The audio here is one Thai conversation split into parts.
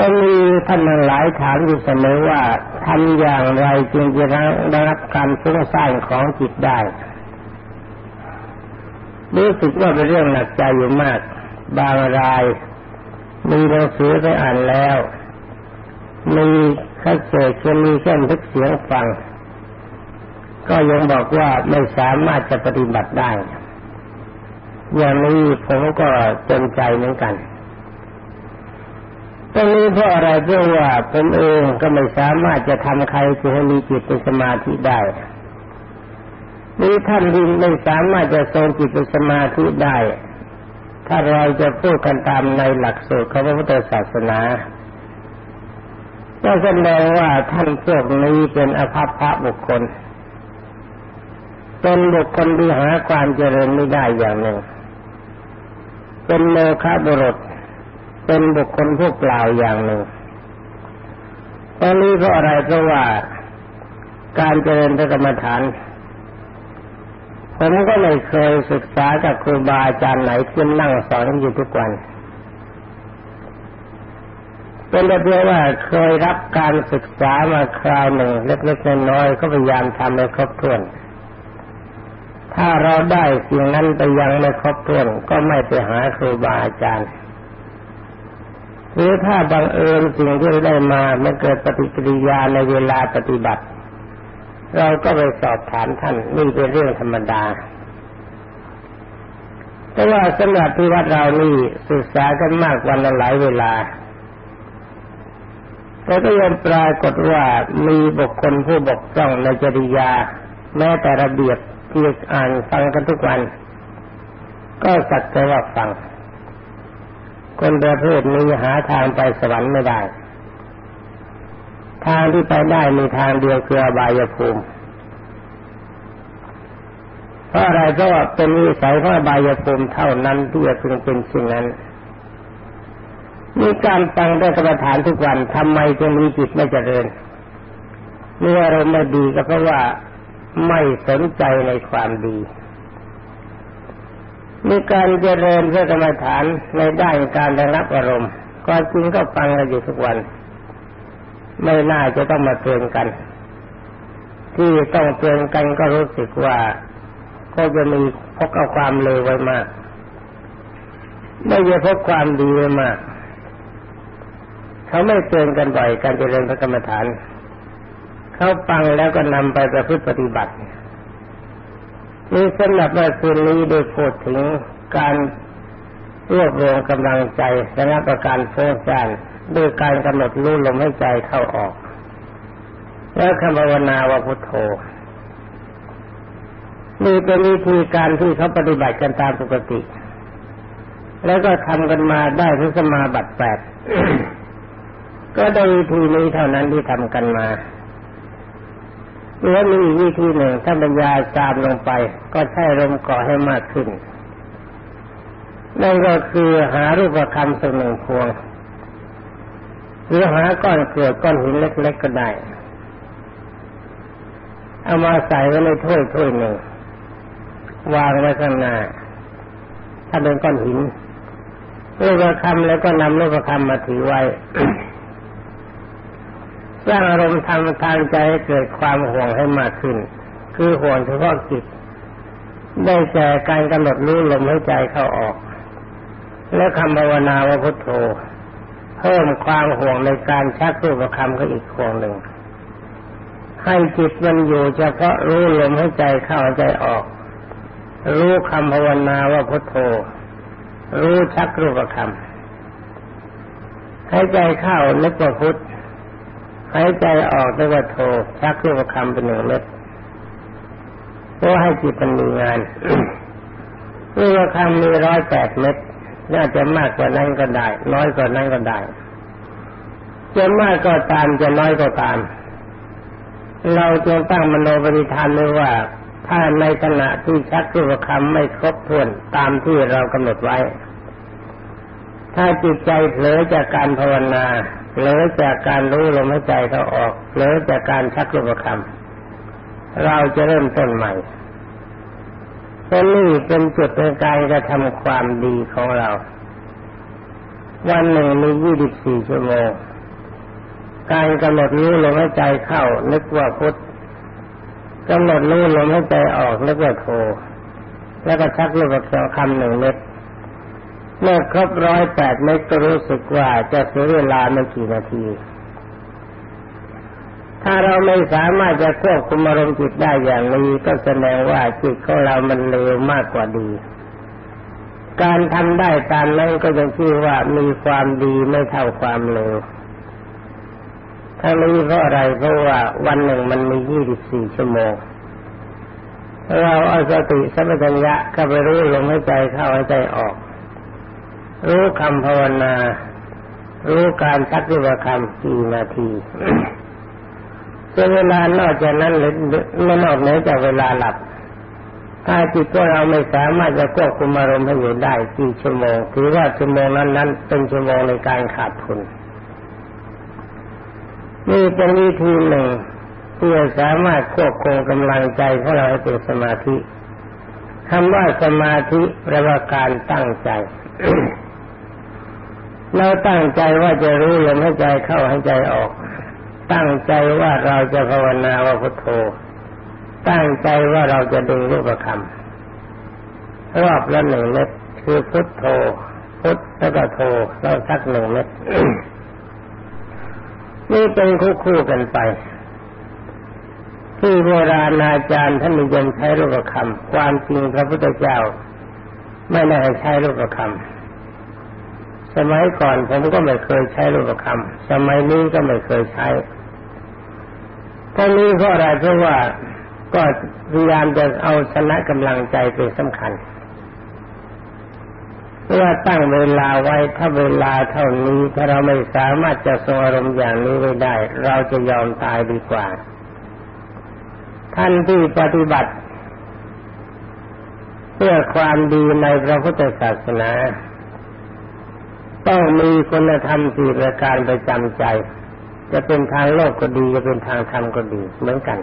ก็มีท่านหลายถามอยู่เสมอว่าทำอย่างไรจึงจะได้รับการฟุ้งซ่านของจิตได้ รู้สึกว่าเป็นเรื่องหนักใจอยู่มาก บางราย มีหนังสือไปอ่านแล้ว มีข้าเจจะมีเส้นทึกเสียงฟัง ก็ยังบอกว่าไม่สามารถจะปฏิบัติได้ อย่างนี้ผมก็จนใจเหมือนกัน ตรงนี้เพราะอะไรเพราะว่าผมเองก็ไม่สามารถจะทำใครจะให้มีจิตเป็นสมาธิได้นี่ท่านที่ไม่สามารถจะทรงจิตเป็นสมาธิได้ ถ้าเราจะพูดกันตามในหลักสูตรของพระพุทธศาสนาก็แสดงว่าท่านพวกนี้เป็นอภัพพระบุคคล เป็นบุคคลที่หาความเจริญไม่ได้อย่างหนึ่ง เป็นโมฆะบุรุษ เป็นบุคคลผู้เปล่าอย่างหนึ่งตอนนี้เพราะอะไรเพราะว่าการเจริญพระกรรมฐานผมก็ไม่เคยศึกษาจากครูบาอาจารย์ไหนที่นั่งสอนอยู่ทุกวัน เป็นแต่เพียงว่าเคยรับการศึกษามาคราวหนึ่ง เล็กๆน้อยๆก็พยายามทำให้ครบถ้วน ถ้าเราได้สิ่งนั้นไปยังไม่ครบถ้วน ก็ไม่ไปหาครูบาอาจารย์ หรือถ้าบังเอิญสิ่งที่ได้มามันเกิดปฏิกิริยาในเวลาปฏิบัติ เราก็ไปสอบถามท่านนี่เป็นเรื่องธรรมดา แต่ว่าสำหรับที่วัดเรานี่ศึกษากันมากวันละหลายเวลาแต่ก็ยังปรากฏว่ามีบุคคลผู้บกพร่องในจริยา แม้แต่ระเบียบที่อ่านฟังกันทุกวัน ก็สักแต่ว่าฟัง คนประเภทนี้หาทางไปสวรรค์ไม่ได้ ทางที่ไปได้มีทางเดียวคืออบายภูมิเพราะอะไรเพราะว่าเป็นวิสัยของอบายภูมิเท่านั้นที่จะพึงเป็นสิ่งนั้นมีการฟังได้กรรมฐานทุกวันทำไมจึงมีจิตไม่เจริญเมื่อเราไม่ดีก็เพราะว่าไม่สนใจในความดี มีการเจริญเพื่อกรรมฐานในด้านการระงับอารมณ์ก็จริงก็ฟังกันอยู่ทุกวัน ไม่น่าจะต้องมาเตือนกัน ที่ต้องเตือนกันก็รู้สึกว่าก็จะมีพกเอาความเลวไว้มาก ไม่จะพกความดีไว้มาก เขาไม่เตือนกันบ่อยการเจริญพระกรรมฐาน เขาฟังแล้วก็นำไปประพฤติปฏิบัติ นี่สำหรับในคืนนี้โดยพูดถึงการรวบรวมกำลังใจและนับประการเพื่อจานด้วยการกำหนดรู้ลมให้ใจเข้าออก แล้วคำภาวนาว่าพุทโธนี่เป็นวิธีการที่เขาปฏิบัติกันตามปกติ แล้วก็ทำกันมาได้ทุกสมาบัติแปดก็ได้วิธีนี้เท่านั้นที่ทำกันมา แล้วมีอีกวิธีหนึ่งถ้าบรรยายตามลงไป ก็ใช้ลมก่อให้มากขึ้นนั่นก็คือหารูปคำสักหนึ่งพวง หรือหาก้อนเกลือก้อนหินเล็กๆก็ได้ เอามาใส่ไว้ในถ้วยถ้วยหนึ่ง วางไว้ข้างหน้า ถ้าเป็นก้อนหินรูปคำแล้วก็นำรูปคำมาถือไว้ สร้างอารมณ์ทางทางใจให้เกิดความห่วงให้มากขึ้น คือห่วงเฉพาะจิต ได้แก่การกำหนดรู้ลมหายใจเข้าออก และคำภาวนาว่าพุทโธ เพิ่มความห่วงในการชักรูปคำก็อีกห่วงหนึ่ง ให้จิตมันอยู่เฉพาะรู้ลมหายใจเข้าใจออก รู้คำภาวนาว่าพุทโธ รู้ชักรูปคำให้ใจเข้านึกว่าพุท หายใจออกด้วยว่าโทชักลูกคำเป็นหนึ่งเม็ดเพื่อให้จิตมันมีงานลูกคำมีร้อยแปดเม็ดน่าจะมากกว่านั้นก็ได้ น้อยกว่านั้นก็ได้ จะมากก็ตามจะน้อยก็ตาม เราจงตั้งมโนปณิธานไว้ว่า ถ้าในขณะที่ชักลูกคำไม่ครบถ้วนตามที่เรากำหนดไว้ ถ้าจิตใจเผลอจากการภาวนา เหลือจากการรู้ลมหายใจเขาออกเหลือจากการชักลูกคำเราจะเริ่มต้นใหม่เพราะนี่เป็นจุดในการกระทำความดีของเรา วันหนึ่งมียี่สิบสี่ชั่วโมง การกำหนดรู้ลมหายใจเข้า นึกว่าพุทธกำหนดรู้ลมหายใจออกนึกว่าโทแล้วก็ชักลูกคำหนึ่งเม็ด เมื่อครบร้อยแปดเม็ดก็รู้สึกว่าจะเสียเวลาไม่กี่นาที ถ้าเราไม่สามารถจะควบคุมอารมณ์จิตได้อย่างนี้ก็แสดงว่าจิตของเรามันเลวมากกว่าดี การทำได้ตามนั้นก็จะชื่อว่ามีความดีไม่เท่าความเลวทั้งนี้เพราะอะไรเพราะว่าวันหนึ่งมันมียี่สิบสี่ชั่วโมงเราเอาสติสัมปชัญญะเข้าไปรู้ลมหายใจเข้าหายใจออก รู้คำภาวนา รู้การชักวิวคำกี่นาทีจนเวลานอกจากนั้นหรือไม่นอกเหนือจากเวลาหลับ ถ้าจิตของเราไม่สามารถจะควบคุมอารมณ์ให้อยู่ได้กี่ชั่วโมงถือว่าชั่วโมงนั้นนั้นเป็นชั่วโมงในการขาดทุนนี่เป็นวิธีหนึ่งที่จะสามารถควบคุมกำลังใจของเราให้เป็นสมาธิคำว่าสมาธิแปลว่าการตั้งใจ เราตั้งใจว่าจะรู้ลมหายใจเข้าหายใจออก ตั้งใจว่าเราจะภาวนาว่าพุทโธ ตั้งใจว่าเราจะดึงรูปคำรอบละหนึ่งเม็ดคือพุทโธ พุทแล้วก็โธเราสักหนึ่งเม็ดนี่เป็นคู่คู่กันไป ที่โบราณอาจารย์ท่านนิยมใช้รูปคำความจริงพระพุทธเจ้า ไม่ได้ใช้รูปคำ สมัยก่อนผมก็ไม่เคยใช้รูปคำสมัยนี้ก็ไม่เคยใช้ทั้งนี้เพราะอะไรเพราะว่าก็พยายามจะเอาชนะกำลังใจเป็นสำคัญเพื่อตั้งเวลาไว้ถ้าเวลาเท่านี้ถ้าเราไม่สามารถจะทรงอารมณ์อย่างนี้ไว้ได้ เราจะยอมตายดีกว่า ท่านที่ปฏิบัติ เพื่อความดีในพระพุทธศาสนา ต้องมีคุณธรรมสี่ประการประจำใจ จะเป็นทางโลกก็ดี จะเป็นทางธรรมก็ดี เหมือนกัน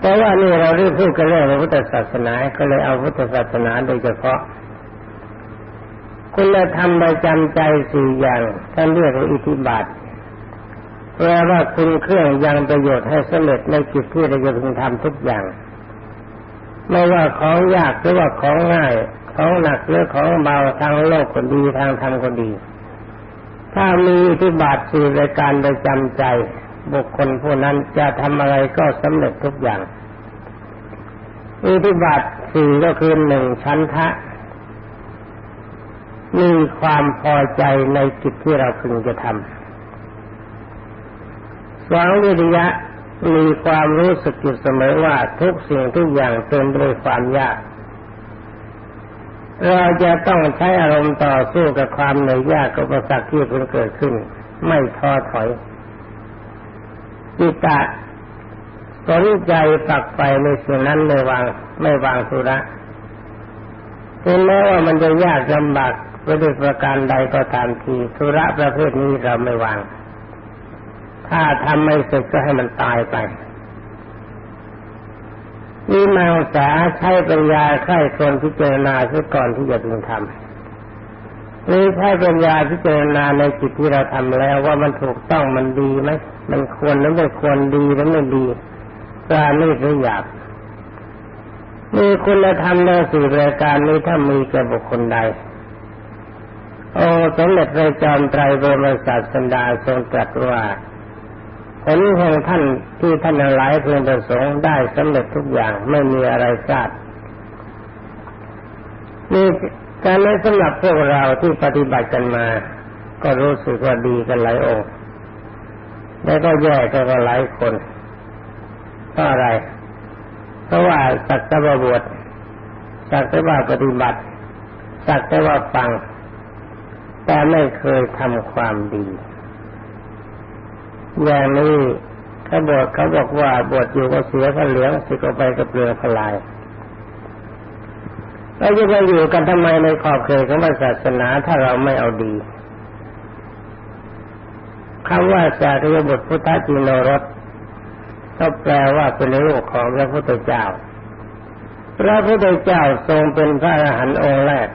แต่ว่านี่เราเรียกพูดกันเรื่องพุทธศาสนา ก็เลยเอาพุทธศาสนาโดยเฉพาะ คุณธรรมประจำใจสี่อย่างท่านเรียกว่าอิทธิบาทแปลว่าคุณเครื่องยังประโยชน์ให้สำเร็จในกิจที่เราจะพึงทำทุกอย่าง ไม่ว่าของยากหรือว่าของง่าย ของหนักหรือของเบาทางโลกก็ดีทางธรรมก็ดี ถ้ามีที่บาทสี่รายการประจำใจ บุคคลผู้นั้นจะทำอะไรก็สำเร็จทุกอย่างอิทธิบาทสี่ก็คือหนึ่งชั้นทะมีความพอใจในกิจที่เราพึงจะทำสองวิริยะมีความรู้สึกอยู่เสมอว่าทุกสิ่งทุกอย่างเต็มด้วยความยาก เราจะต้องใช้อารมณ์ต่อสู้กับความเหนื่อยยากกับประสักที่เพิ่งเกิดขึ้น ไม่ท้อถอยจิตตะสนใจปักไปในสิ่งนั้นไม่วางไม่วางสุระถึงแม้ว่ามันจะยากลำบากไปด้วยประการใดก็ตามทีสุระประเภทนี้เราไม่วาง ถ้าทำไม่เสร็จก็ให้มันตายไป มีมังสาใช้ปัญญาใคร่ครวพิจารณาเสียก่อนที่จะพึงทำหรือใช้ปัญญาพิจารณาในจิตที่เราทำแล้วว่ามันถูกต้องมันดีไหมมันควรหรือไม่ควรดีหรือไม่ดีกล้าไม่หรือหยาบมีคุณธรรมในสี่รายการนี้ถ้ามีแก่บุคคลใดโอ้สมเด็จพระจอมไตรบรมศาสดาทรงตรัสว่า ผลแห่งท่านที่ท่านหลายเพื่อนประสงค์ได้สำเร็จทุกอย่างไม่มีอะไรพลาดนี่การในสำหรับพวกเราที่ปฏิบัติกันมา ก็รู้สึกว่าดีกันหลายองค์แล้วก็แย่กันก็หลายคนเพราะอะไร เพราะว่าสักแต่ว่าบวชสักแต่ว่าปฏิบัติสักแต่ว่าฟัง แต่ไม่เคยทำความดี อย่างนี้ถ้าบวชเขาบอกว่าบวชอยู่ก็เสียผ้าเหลืองสิก็ไปกับเรือพลายเราจะไปอยู่กันทำไมในขอบเขตของศาสนาถ้าเราไม่เอาดีคำว่าสารีบุตรพุทธจิโนรสก็แปลว่าเป็นลูกของพระพุทธเจ้า พระพุทธเจ้าทรงเป็นพระอรหันต์องค์แรก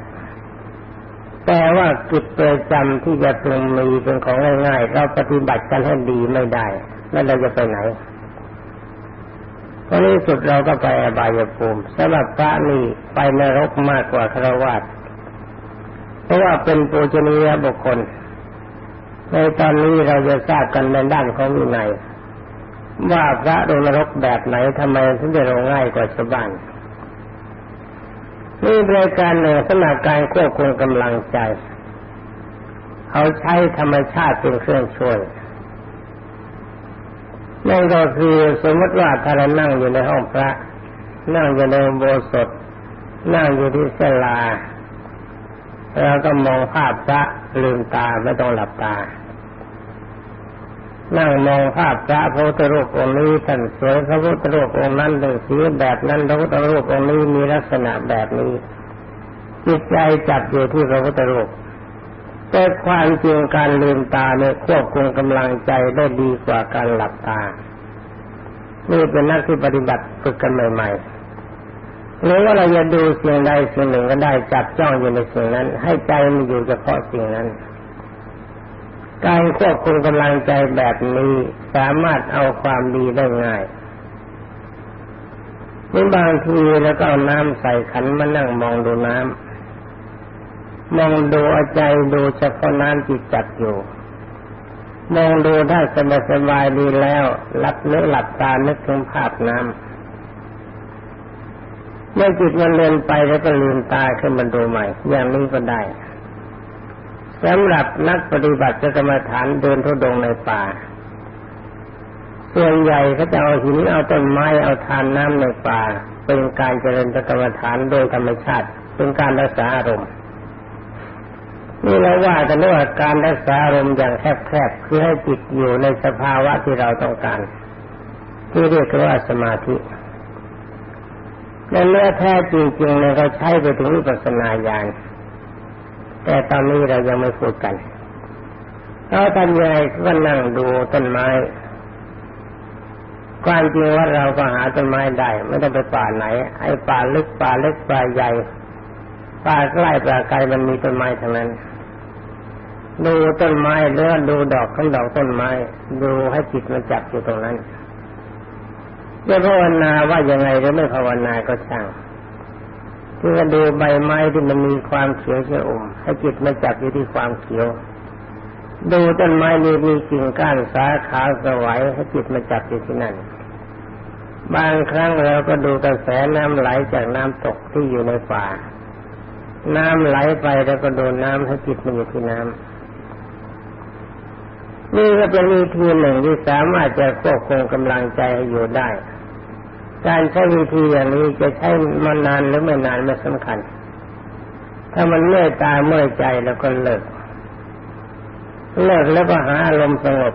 แต่ว่ากิจประจำที่จะพึงมีเป็นของง่ายๆเราปฏิบัติกันให้ดีไม่ได้ แล้วเราจะไปไหนพอนนี้สุดเราก็ไปอบายภูมิสำหรับพระนี่ไปนรกมากกว่าครวาสเพราะว่าเป็นปูชนียบุคคล ในตอนนี้เราจะทราบกันในด้านของวินัยว่าพระลงนรกแบบไหนทำไมถึงจะลงง่ายกว่าชาวบ้าน นี่รายการหนึ่งสำหรับการควบคุมกำลังใจ เขาใช้ธรรมชาติเป็นเครื่องช่วยนั่นก็คือสมมติว่าถ้าเรานั่งอยู่ในห้องพระ นั่งอยู่ในโบสถนั่งอยู่ที่เสลาแล้วก็มองภาพพระลืมตาไม่ต้องหลับตา นั่งมองภาพพระพุทธรูปองค์นี้ท่านสวยพระพุทธรูปองค์นั้นดึงสีแบบนั้นพระพุทธรูปองค์นี้มีลักษณะแบบนี้จิตใจจับอยู่ที่พระพุทธรูปแต่ความจริงการลืมตาเนี่ยควบคุมกำลังใจได้ดีกว่าการหลับตานี่เป็นนักที่ปฏิบัติฝึกกันใหม่ๆหรือว่าเราจะดูสิ่งใดสิ่งหนึ่งก็ได้จับจ้องอยู่ในสิ่งนั้น ให้ใจมันอยู่เฉพาะสิ่งนั้น การควบคุมกำลังใจแบบนี้สามารถเอาความดีได้ง่ายนี่บางทีแล้วก็เอาน้ำใส่ขันมานั่งมองดูน้ำมองดูอาใจดูเฉพาะน้ำจิตจัดอยู่ มองดูถ้าสบายสบายดีแล้วหลับเนื้อหลับตานึกถึงภาพน้ำเมื่อจิตมันเลือนไปแล้วก็ลืมตาขึ้นมาดูใหม่ อย่างนี้ก็ได้ สำหรับนักปฏิบัติจะกรรมฐานเดินทุดงในป่า ส่วนใหญ่เขาจะเอาหินเอาต้นไม้เอาทานน้ำในป่า เป็นการเจริญกรรมฐานโดยธรรมชาติ เป็นการรักษาอารมณ์นี่เราว่ากันว่าการรักษาอารมณ์อย่างแคบๆคือให้จิตอยู่ในสภาวะที่เราต้องการ ที่เรียกว่าสมาธิและเนื้อแท้จริงๆเนี่ยเราใช้ไปถึงวิปัสสนาญาณ แต่ตอนนี้เรายังไม่พูดกันเราทำยังไงก็นั่งดูต้นไม้ ความจริงว่าเราก็หาต้นไม้ได้ ไม่ต้องไปป่าไหน ไอ้ป่าลึกป่าเล็กป่าใหญ่ป่าใกล้ป่าไกลมันมีต้นไม้ทั้งนั้น ดูต้นไม้เลือดูดอกของดอกต้นไม้ ดูให้จิตมันจับอยู่ตรงนั้นจะภาวนาว่ายังไงหรือไม่ภาวนาก็ช่าง ที่จะดูใบไม้ที่มันมีความเขียวชะอุ่มให้จิตมันจับอยู่ที่ความเขียว ดูต้นไม้นี้มีกิ่งก้านสาขาสวยให้จิตมันจับอยู่ที่นั่นบางครั้งเราก็ดูกระแสน้ำไหลจากน้ำตกที่อยู่ในป่า น้ำไหลไปแล้วก็ดูน้ำให้จิตมันอยู่ที่น้ำนี่ก็เป็นวิธีหนึ่งที่สามารถจะควบคุมกำลังใจให้อยู่ได้ การใช้วิธีอย่างนี้จะใช้มานานหรือไม่นานไม่สำคัญ ถ้ามันเมื่อยตาเมื่อยใจแล้วก็เลิก เลิกแล้วก็หาอารมณ์สงบ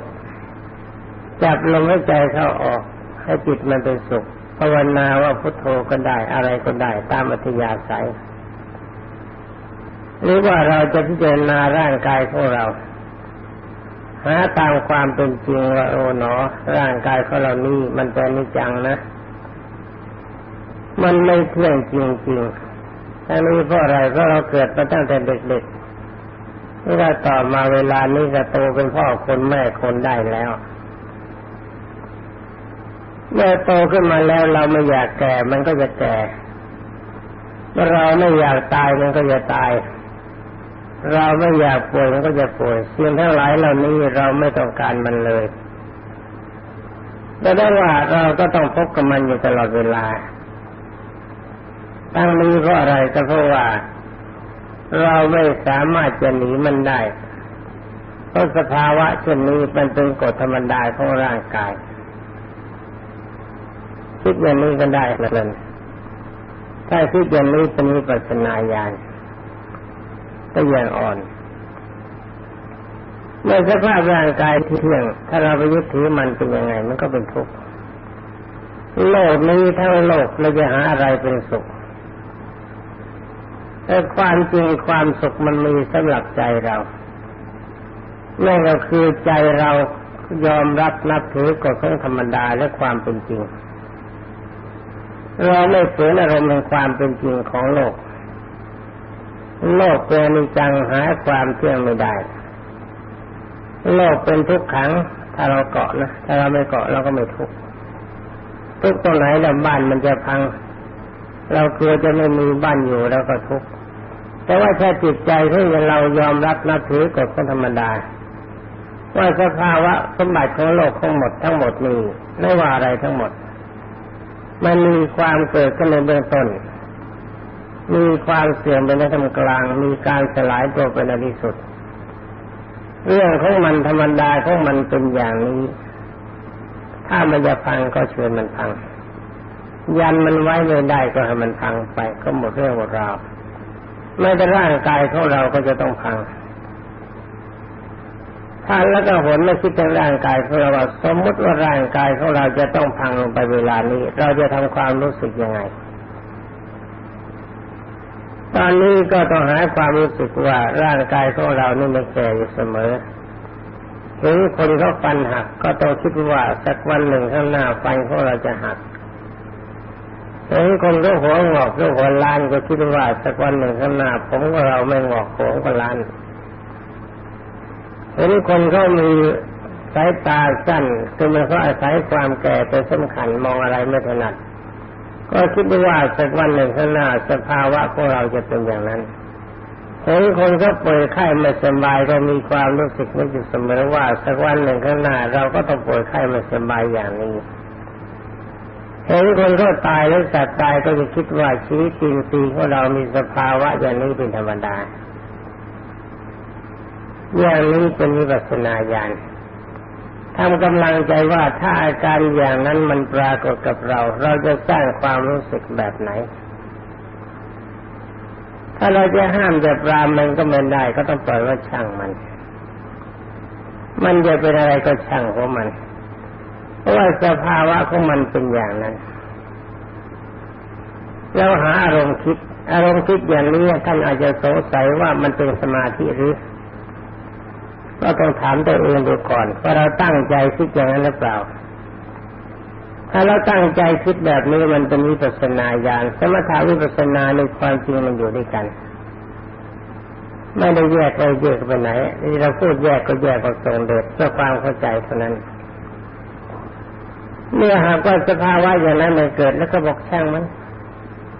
จับลมหายใจเข้าออก ให้จิตมันเป็นสุขภาวนาว่าพุทโธก็ได้อะไรก็ได้ตามอัธยาศัยหรือว่าเราจะพิจารณาร่างกายของเรา หาตามความเป็นจริงว่าโอ้หนอ ร่างกายของเรานี่มันเป็นนิจังนะ มันไม่เที่ยงจริงๆทั้งนี้เพราะอะไรเพราะเราเกิดมาตั้งแต่เด็กๆนี่เราต่อมาเวลานี้ก็โตเป็นพ่อคนแม่คนได้แล้ว เมื่อโตขึ้นมาแล้วเราไม่อยากแก่ มันก็จะแก่เมื่อเราไม่อยากตายมันก็จะตาย เราไม่อยากป่วยมันก็จะป่วยสิ่งทั้งหลายเหล่านี้เราไม่ต้องการมันเลยแต่ได้ว่าเราก็ต้องพบกับมันอยู่ตลอดเวลา ตั้งนี้เพราะอะไรก็เพราะว่า เราไม่สามารถจะหนีมันได้เพราะสภาวะเช่นนี้มันเป็นกฎธรรมดาของร่างกายคิดอย่างนี้ก็ได้เลยถ้าคิดอย่างนี้เป็นวิปัสสนาญาณก็ยังอ่อนในสภาพร่างกายที่เที่ยง ถ้าเราไปยึดถือมันเป็นยังไง มันก็เป็นทุกข์โลกนี้ทั้งโลกเราจะหาอะไรเป็นสุข แต่ความจริงความสุขมันมีสำหรับใจเรานั่นก็คือใจเรายอมรับนับถือกฎของธรรมดาและความเป็นจริง เราไม่ฝืนอารมณ์ในความเป็นจริงของโลก โลกเป็นนิจังหาความเที่ยงไม่ได้ โลกเป็นทุกขัง ถ้าเราเกาะนะ ถ้าเราไม่เกาะเราก็ไม่ทุกข์ทุกตรงไหนแล้วบ้านมันจะพัง เรากลัวจะไม่มีบ้านอยู่เราก็ทุกข์ แต่ว่าแค่จิตใจที่เรายอมรับนับถือกฎของธรรมดา ว่าสภาวะสมบัติของโลกทั้งหมดทั้งหมดนี้ไม่ว่าอะไรทั้งหมด มันมีความเกิดขึ้นในเบื้องต้น มีความเสื่อมเป็นในทำกลาง มีการสลายตัวเป็นในที่สุด เรื่องของมันธรรมดาของมันเป็นอย่างนี้ ถ้ามันจะพังก็เชิญมันพัง ยันมันไว้ไม่ได้ก็ให้มันพังไปก็หมดเรื่องหมดราว ไม่แต่ร่างกายของเราก็จะต้องพังท่านแล้วก็หนไม่คิดถึงร่างกายของเราสมมติว่าร่างกายของเราจะต้องพังลงไปเวลานี้ เราจะทำความรู้สึกยังไง ตอนนี้ก็ต้องหาความรู้สึกว่าร่างกายของเรานี่มันแก่อยู่เสมอถึงคนเขาฟันหัก ก็ต้องคิดว่าสักวันหนึ่งข้างหน้าฟันของเราจะหัก เห็นคนก็หัวงอกก็หัวล้านก็คิดว่าสักวันหนึ่งข้างหน้าผมก็เราไม่งอกผมก็ล้านเห็นคนก็มีสายตาสั้นคือมันก็อาศัยความแก่เป็นสำคัญมองอะไรไม่ถนัด ก็คิดว่าสักวันหนึ่งข้างหน้าสภาวะของเราจะเป็นอย่างนั้นเห็นคนก็ป่วยไข้ไม่สบายก็มีความรู้สึกนึกอยู่เสมอว่าสักวันหนึ่งข้างหน้าเราก็ต้องป่วยไข้ไม่สบายอย่างนี้ เห็นคนก็ตายแล้วสัตว์ตายก็จะคิดว่าชีวิตจริงซีของเรามีสภาวะอย่างนี้เป็นธรรมดาอย่างนี้เป็นวิปัสสนาญาณทำกำลังใจว่าถ้าอาการอย่างนั้นมันปรากฏกับเรา เราจะสร้างความรู้สึกแบบไหน ถ้าเราจะห้ามจะปรามมันก็ไม่ได้ ก็ต้องปล่อยว่าช่างมัน มันจะเป็นอะไรก็ช่างของมัน เพราะว่าสภาวะของมันเป็นอย่างนั้นเราหาอารมณ์คิด อารมณ์คิดอย่างนี้ท่านอาจจะสงสัยว่ามันเป็นสมาธิหรือ ก็ต้องถามตัวเองดูก่อนว่าเราตั้งใจคิดอย่างนั้นหรือเปล่า ถ้าเราตั้งใจคิดแบบนี้มันเป็นวิปัสสนาญาณสมถาวิปัสสนาในความจริงมันอยู่ด้วยกัน ไม่ได้แยกไปแยกไปไหนนี่เราพูดแยกก็แยกก็ตรงเด็ดเพื่อความเข้าใจเท่านั้น เมื่อหากว่าสภาวะอย่างนั้นมันเกิดแล้วก็บอกช่างมัน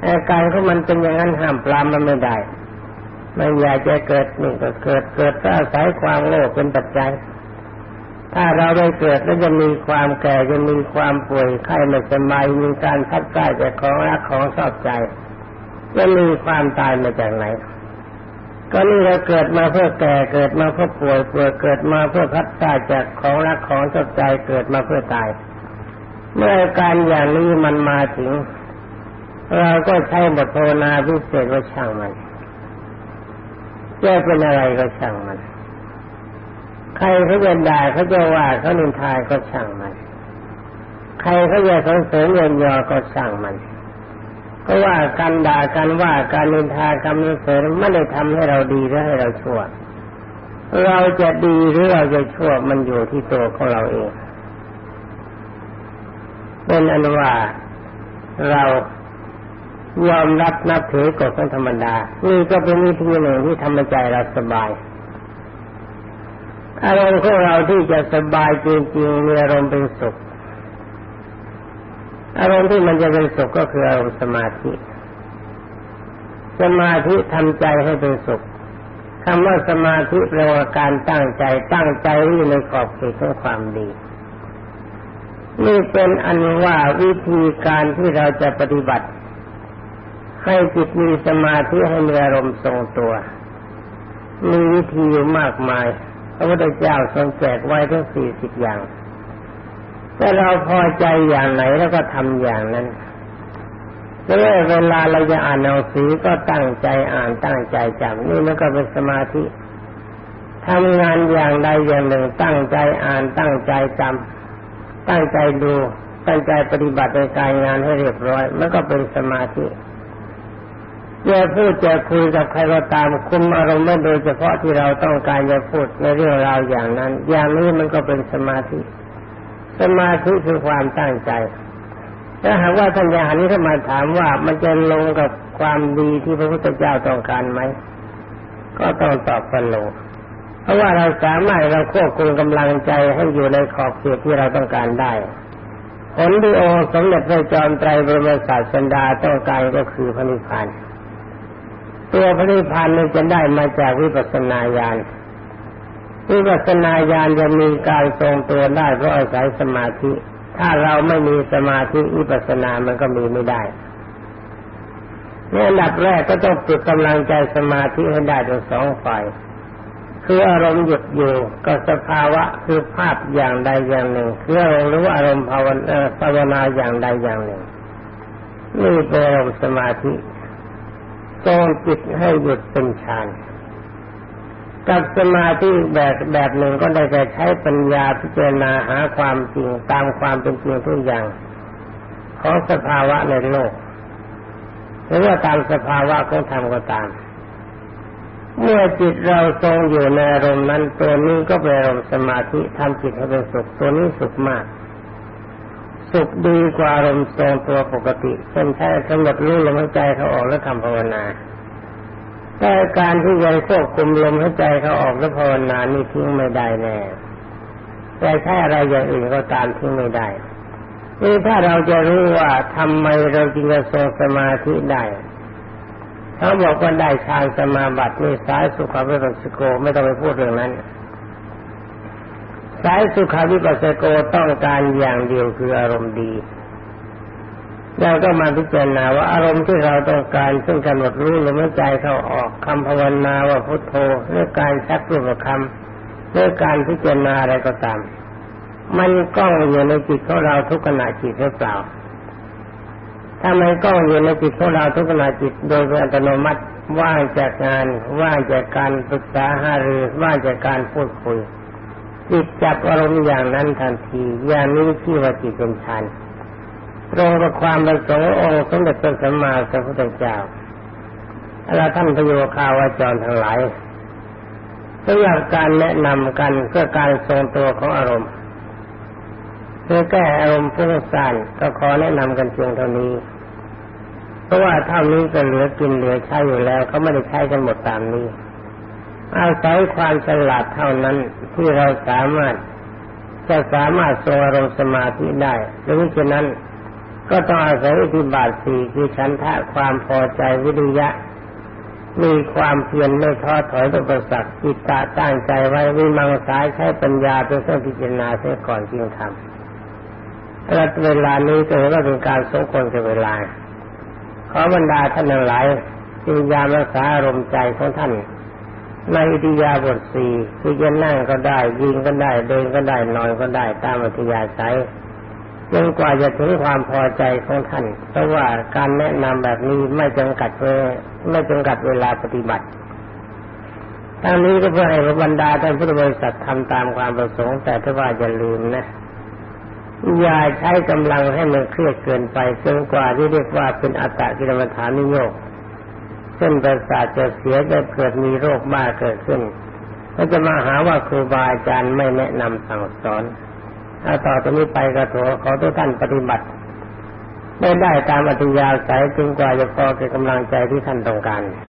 อาการของมันเป็นอย่างนั้นห้ามปรามมันไม่ได้ไม่อยากจะเกิดนี่ก็เกิดเกิดก็อาศัยความโง่เป็นปัจจัย ถ้าเราไม่เกิดแล้วจะมีความแก่จะมีความป่วยไข้ไม่สบายมีการพัดใกล้จากของรักของชอบใจจะมีความตายมาจากไหน ก็นี่เราเกิดมาเพื่อแก่เกิดมาเพื่อป่วยป่วยเกิดมาเพื่อพัดใกล้จากของรักของชอบใจเกิดมาเพื่อตาย เมื่อการอย่างนี้มันมาถึง เราก็ใช้บทภาวนาพิเศษว่าช่างมันจะเป็นอะไรก็ช่างมัน ใครเขาจะด่าเขาจะว่าเขานินทายก็ช่างมัน ใครเขาจะสรรเสริญเยินยอก็ช่างมัน ก็ว่าการด่ากันว่าการนินทาคำนิเสริญไม่ได้ทำให้เราดีหรือให้เราชั่ว เราจะดีหรือเราจะชั่วมันอยู่ที่ตัวของเราเอง เป็นอันว่าเรายอมรับนับถือกฎของธรรมดา นี่ก็เป็นวิธีหนึ่งที่ทำใจเราสบาย อารมณ์ของเราที่จะสบายจริงๆมีอารมณ์เป็นสุข อารมณ์ที่มันจะเป็นสุขก็คืออารมณ์สมาธิ สมาธิทำใจให้เป็นสุขคำว่าสมาธิแปลว่าการตั้งใจตั้งใจอยู่ในขอบเขตของความดี นี่เป็นอันว่าวิธีการที่เราจะปฏิบัติ ให้จิตมีสมาธิให้มีอารมณ์ทรงตัว มีวิธีมากมายพระพุทธเจ้าทรงแจกไว้ทั้งสี่สิบอย่างถ้าเราพอใจอย่างไหนแล้วก็ทำอย่างนั้นแล้วเวลาเราจะอ่านหนังสือก็ตั้งใจอ่านตั้งใจจำนี่มันก็เป็นสมาธิทำงานอย่างใดอย่างหนึ่งตั้งใจอ่านตั้งใจจำ ตั้งใจดูตั้งใจปฏิบัติในการงานให้เรียบร้อยมันก็เป็นสมาธิจะพูดจะคุยกับใครก็ตามคุมอารมณ์ไม่โดยเฉพาะที่เราต้องการจะพูดในเรื่องราวอย่างนั้น อย่างนี้มันก็เป็นสมาธิ สมาธิคือความตั้งใจถ้าหากว่าท่านญาณนี้ถ้ามาถามว่ามันจะลงกับความดีที่พระพุทธเจ้าต้องการไหมก็ต้องตอบกันโน เพราะว่าเราสามารถเราควบคุมกำลังใจให้อยู่ในขอบเขตที่เราต้องการได้ผลที่องค์สมเด็จพระจอมไตรบรมศาสดาต้องการก็คือพระนิพพานตัวพระนิพพานนี้จะได้มาจากวิปัสสนาญาณวิปัสสนาญาณจะมีการทรงตัวได้เพราะอาศัยสมาธิ ถ้าเราไม่มีสมาธิวิปัสสนามันก็มีไม่ได้ในอันดับแรกก็ต้องฝึกกำลังใจสมาธิให้ได้ทั้งสองฝ่าย คืออารมณ์หยุดอยู่กับสภาวะคือภาพอย่างใดอย่างหนึ่งคืออารมณ์รือาอารมณ์ภาวนาภาวนาอย่างใดอย่างหนึ่งนี่เป็นอารมณ์สมาธิทรงจิตให้หยุดเป็นฌานกับสมาธิแบบแบบหนึ่งก็ได้แต่ใช้ปัญญาพิจารณาหาความจริงตามความเป็นจริงทุกอย่าง ของสภาวะในโลก หรือว่าตามสภาวะของธรรมก็ตาม เมื่อจิตเราทรงอยู่ในอารมณ์นั้นตัวนี้ก็เป็นอารมณ์สมาธิทำจิตให้เป็นสุขตัวนี้สุขมาก สุขดีกว่าอารมณ์ทรงตัวปกติเช่นแค่กำหนดรู้ลมหายใจเขาออกแล้วทำภาวนาแต่การที่ยังควบคุมลมหายใจเขาออกแล้วภาวนานี่ทิ้งไม่ได้แน่แต่ถ้าอะไรอย่างอื่นก็ตามทิ้งไม่ได้นี่ถ้าเราจะรู้ว่าทำไมเราจึงจะทรงสมาธิได้ เขาบอกว่าได้ฌานสมาบัตินี่สายสุขาวิปัสสโกไม่ต้องไปพูดเรื่องนั้น สายสุขาวิปัสสโกต้องการอย่างเดียวคืออารมณ์ดีเราก็มาพิจารณาว่าอารมณ์ที่เราต้องการซึ่งกำหนดรู้ลมหายใจเข้าออกคำภาวนาว่าพุทโธเรื่องการชักรูปคำเรื่องการพิจารณาอะไรก็ตาม มันก้องอยู่ในจิตของเราทุกขณะจิตหรือเปล่า ถ้ามันก้องอยู่ในจิตของเราทุกขณะจิตโดยอัตโนมัติว่างจากงานว่างจากการปรึกษาหารือว่างจากการพูดคุย จิตจับอารมณ์อย่างนั้นทันทีอย่างนี้ที่ว่าจิตเป็นฌานตรงกับความประสงค์องค์สมเด็จพระสัมมาสัมพุทธเจ้าเราท่านพโยคาวาจรทั้งหลายสำหรับการแนะนำกันเพื่อการทรงตัวของอารมณ์ พื่อแก้อารมณ์ฟุ้งซ่านก็ขอแนะนำกันเพียงเท่านี้ เพราะว่าเท่านี้ก็เหลือกินเหลือใช้อยู่แล้วเขาไม่ได้ใช้กันหมดตามนี้ อาศัยความฉลาดเท่านั้นที่เราสามารถจะสามารถทรงอารมณ์สมาธิได้หรือฉะนั้นก็ต้องอาศัยอธิบาทสี่คือฉันทะความพอใจวิริยะ มีความเพียรไม่ท้อถอยต่อประสักจิตตาตั้งใจไว้วิมังสายใช้ปัญญาเป็นเครื่องพิจารณาเสียก่อนจึงทำ และเวลานี้ก็เห็นว่าเป็นการสมควรกับเวลา ขอบรรดาท่านหลายจิยามรักษาอารมณ์ใจของท่าน ในอิทยาบทสี่คือจะนั่งก็ได้ยิงก็ได้ เดินก็ได้ นอนก็ได้ ตามอัธยาศัยจนกว่าจะถึงความพอใจของท่าน เพราะว่าการแนะนำแบบนี้ไม่จำกัดเวไม่จำกัดเวลาปฏิบัติทั้งนี้ก็เพื่อให้บรรดาท่านพุทธบริษัททำตามความประสงค์ แต่ถ้าว่าจะลืมนะ อย่าใช้กำลังให้มันเครียดเกินไปจนกว่าที่เรียกว่าเป็นอัตตกิรมฐานิโยกเส้นประสาทจะเสียจะเกิดมีโรคบ้าเกิดขึ้นก็จะมาหาว่าครูบาอาจารย์ไม่แนะนำสั่งสอนถ้าต่อจากนี้ไปก็ขอขอทุกท่านปฏิบัติไม่ได้ตามอัธยาศัยจึงกว่าจะพอแก่กำลังใจที่ท่านต้องการ